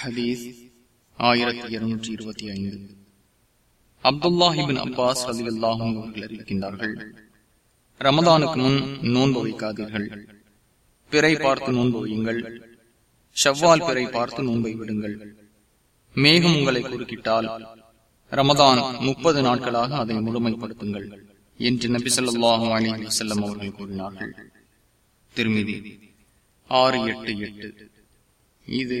ஹதீஸ் ஆயிரத்தி இருநூற்றி இருபத்தி ஐந்து. அப்துல்லாஹிபின் அப்பாஸ் அலி அல்லாஹும் அவர்கள் அறிவிக்கின்றார்கள் ரமதானுக்கு முன் நோன்பு வைக்காதீர்கள். பிறை பார்த்து நோன்பு வையுங்கள். செவ்வால் பிறை பார்த்து நோன்பை விடுங்கள். மேகம் உங்களை குறுக்கிட்டால் ரமதான் முப்பது நாட்களாக அதை முழுமைப்படுத்துங்கள் என்று நபி சொல்லாஹும் அலி வசல்லம் அவர்கள் கூறினார்கள். திருமிதி ஆறு எட்டு எட்டு. இது